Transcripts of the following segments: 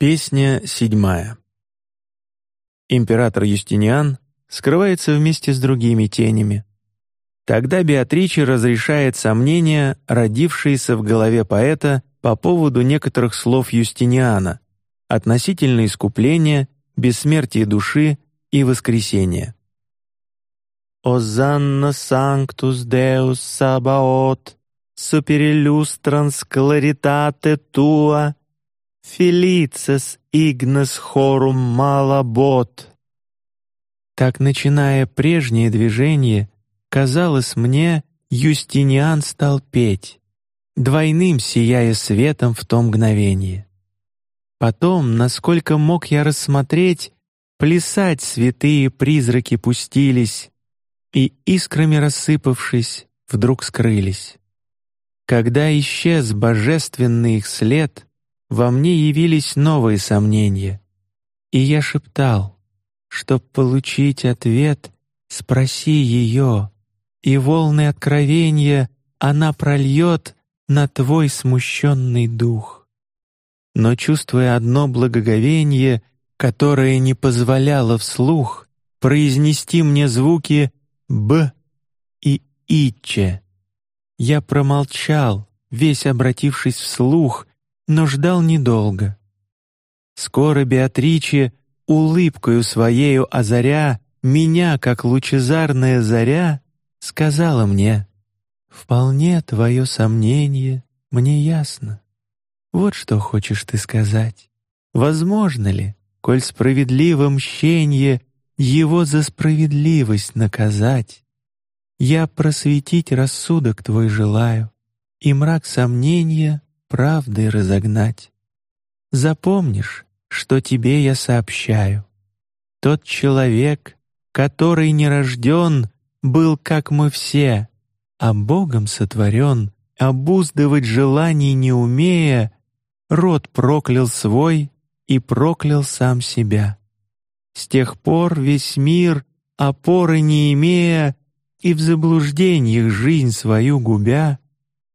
Песня седьмая. Император Юстиниан скрывается вместе с другими тенями. Тогда Беатриче разрешает сомнения, родившиеся в голове поэта по поводу некоторых слов Юстиниана относительно искупления, бессмертия души и воскресения. «Озанна санктус деус сабаот, супериллюстранс кларитате туа, Фелицес игнес хорум малабот. Так, начиная прежнее движение, казалось мне, Юстиниан стал петь, двойным сияя светом в том мгновении. Потом, насколько мог я рассмотреть, плясать святые призраки пустились и искрами рассыпавшись, вдруг скрылись. Когда исчез божественный их след, во мне явились новые сомнения, и я шептал, чтоб получить ответ, спроси ее, и волны откровения она прольет на твой смущенный дух. Но чувствуя одно благоговение, которое не позволяло вслух произнести мне звуки б и иче, я промолчал, весь обратившись вслух но ждал недолго. Скоро Беатриче улыбкою своею озаря меня, как лучезарная заря, сказала мне: "Вполне твое сомнение мне ясно. Вот что хочешь ты сказать. Возможно ли, коль справедливо мщенье его за справедливость наказать? Я просветить рассудок твой желаю, и мрак сомнения правдой разогнать. Запомнишь, что тебе я сообщаю. Тот человек, который не рожден, был как мы все, а Богом сотворен, обуздывать желаний не умея, род проклял свой и проклял сам себя. С тех пор весь мир, опоры не имея и в заблуждениях жизнь свою губя,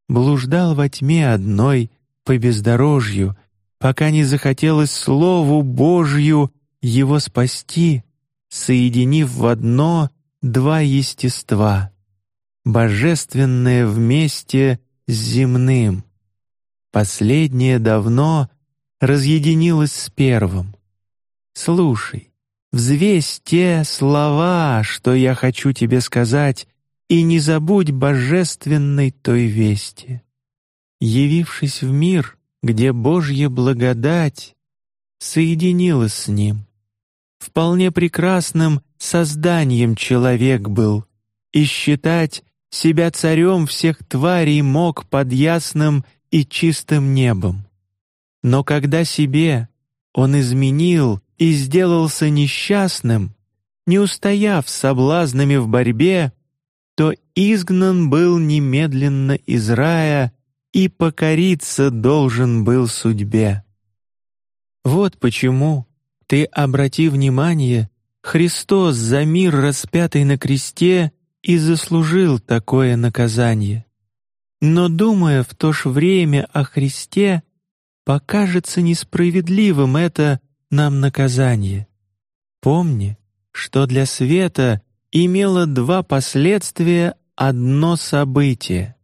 блуждал во тьме одной по бездорожью, пока не захотелось слову Божью его спасти, соединив в одно два естества, божественное вместе с земным. Последнее давно разъединилось с первым. Слушай, взвесь те слова, что я хочу тебе сказать, и не забудь божественной той вести. Явившись в мир, где Божья благодать соединилась с ним, вполне прекрасным созданием человек был, и считать себя царем всех тварей мог под ясным и чистым небом. Но когда себе он изменил и сделался несчастным, не устояв соблазнами в борьбе, изгнан был немедленно из рая и покориться должен был судьбе. Вот почему ты обрати внимание, Христос за мир распятый на кресте и заслужил такое наказание. Но думая в то же время о Христе, покажется несправедливым это нам наказание. Помни, что для света имело два последствия одно событие.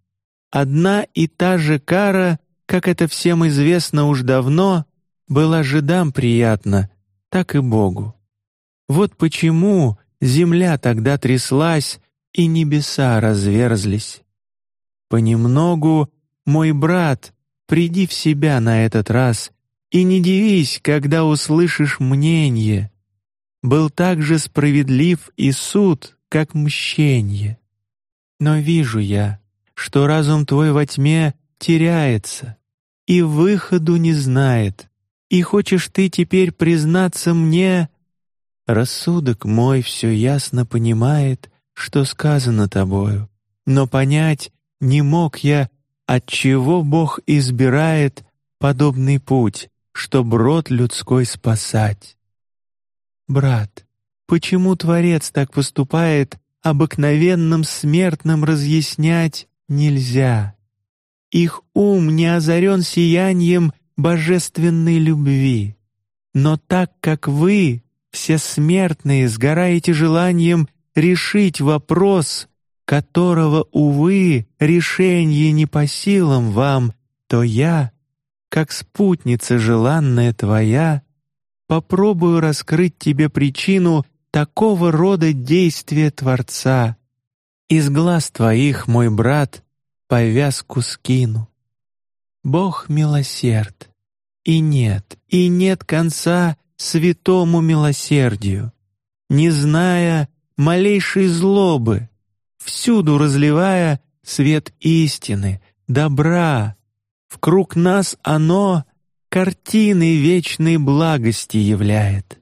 Одна и та же кара, как это всем известно уж давно, была жидам приятна, так и Богу. Вот почему земля тогда тряслась и небеса разверзлись. Понемногу, мой брат, приди в себя на этот раз и не дивись, когда услышишь мнение был так же справедлив и суд, как мщение. Но вижу я, что разум твой во тьме теряется и выходу не знает, и хочешь ты теперь признаться мне, рассудок мой все ясно понимает, что сказано тобою, но понять не мог я, от чего Бог избирает подобный путь, чтоб род людской спасать. Брат, почему Творец так поступает, обыкновенным смертным разъяснять нельзя. Их ум не озарен сиянием божественной любви, Но так как вы, все смертные, сгораете желанием решить вопрос, которого, увы, решение не по силам вам, то я, как спутница желанная твоя, попробую раскрыть тебе причину такого рода действия Творца. Из глаз твоих, мой брат, повязку скину. Бог милосерд, и нет, и нет конца святому милосердию, не зная малейшей злобы, всюду разливая свет истины, добра. В круг нас оно картины вечной благости являет.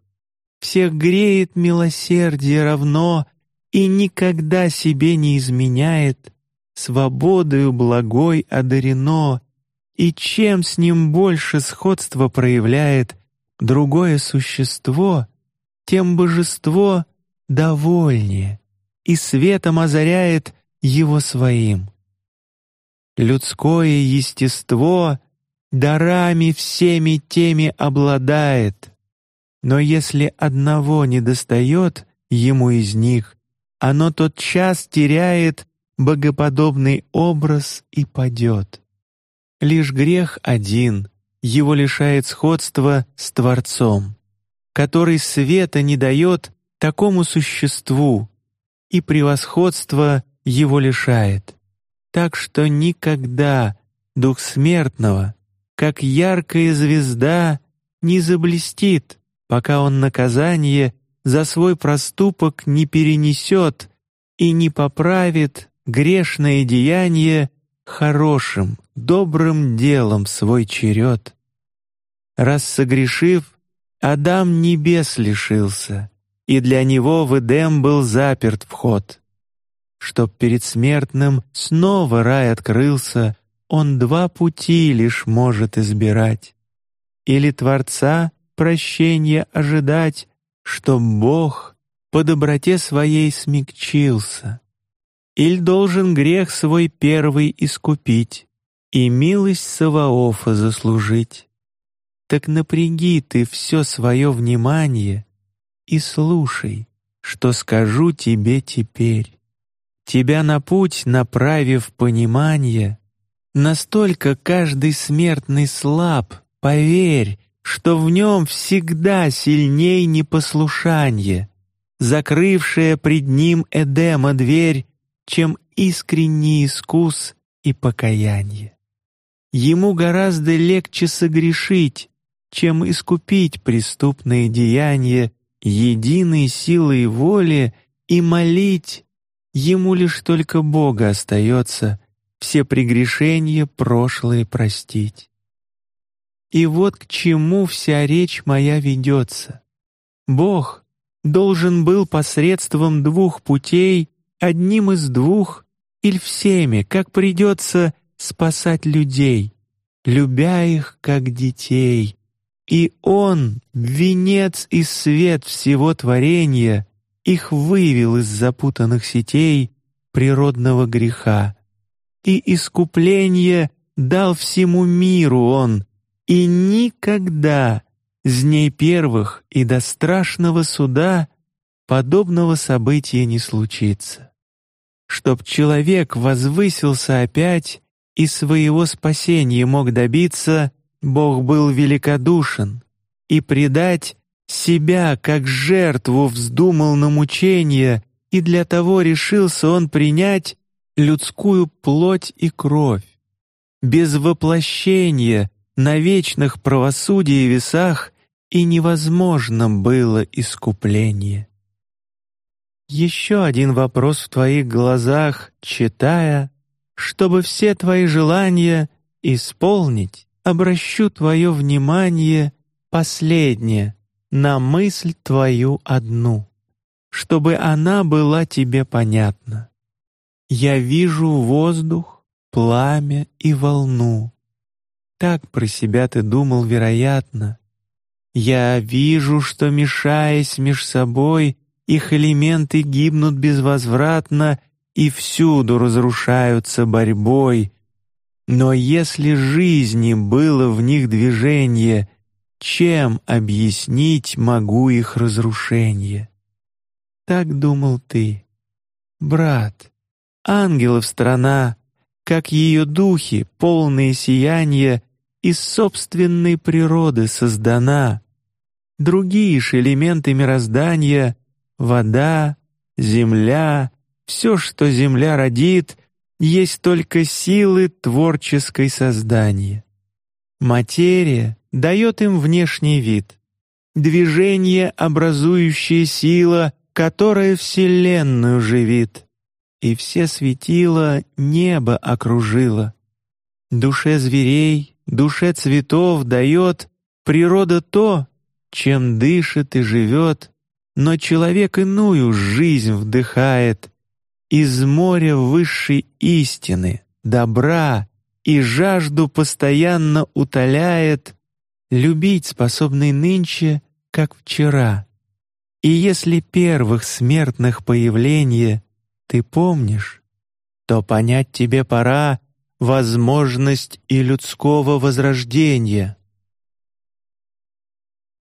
Всех греет милосердие равно и никогда себе не изменяет. Свободою благой одарено, и чем с ним больше сходства проявляет другое существо, тем божество довольнее и светом озаряет его своим. Людское естество дарами всеми теми обладает, но если одного не достает ему из них, оно тот час теряет богоподобный образ и падет. Лишь грех один его лишает сходства с Творцом, который света не дает такому существу, и превосходство его лишает, так что никогда дух смертного, как яркая звезда, не заблестит, пока он наказание за свой проступок не перенесет и не поправит грешное деяние хорошим, добрым делом свой черед. Раз согрешив, Адам небес лишился, и для него в Эдем был заперт вход. Чтоб перед смертным снова рай открылся, он два пути лишь может избирать: или Творца прощения ожидать, чтоб Бог по доброте своей смягчился, или должен грех свой первый искупить и милость Саваофа заслужить. Так напряги ты все свое внимание и слушай, что скажу тебе теперь. Тебя на путь направив понимание, настолько каждый смертный слаб, поверь, что в нем всегда сильней непослушание, закрывшее пред ним Эдема дверь, чем искренний искус и покаяние. Ему гораздо легче согрешить, чем искупить преступные деяния единой силой воли и молить, ему лишь только Бога остается все прегрешения прошлые простить. И вот к чему вся речь моя ведется. Бог должен был посредством двух путей, одним из двух или всеми, как придется спасать людей, любя их как детей, и Он, венец и свет всего творения, их вывел из запутанных сетей природного греха. И искупление дал всему миру Он, и никогда с дней первых и до страшного суда подобного события не случится. Чтоб человек возвысился опять и своего спасения мог добиться, Бог был великодушен и предать себя как жертву вздумал на мучение, и для того решился он принять людскую плоть и кровь. Без воплощения на вечных правосудии весах и невозможно было искупление. Еще один вопрос в твоих глазах, читая, чтобы все твои желания исполнить обращу твое внимание последнее на мысль твою одну, чтобы она была тебе понятна. Я вижу воздух, пламя и волну. Так про себя ты думал, вероятно. Я вижу, что мешаясь меж собой, их элементы гибнут безвозвратно и всюду разрушаются борьбой, но если жизни было в них движение чем объяснить могу их разрушение? Так думал ты, брат. Ангелов страна, как ее духи, полные сияния, из собственной природы создана. Другие ж элементы мироздания — вода, земля, все, что земля родит, есть только силы творческой создания. Материя дает им внешний вид, движение, образующее сила, которая вселенную живит, и все светила небо окружило. Душе зверей, душе цветов дает природа то, чем дышит и живет, но человек иную жизнь вдыхает из моря высшей истины, добра и жажду постоянно утоляет, любить способный нынче, как вчера. И если первых смертных появления ты помнишь, то понять тебе пора возможность и людского возрождения.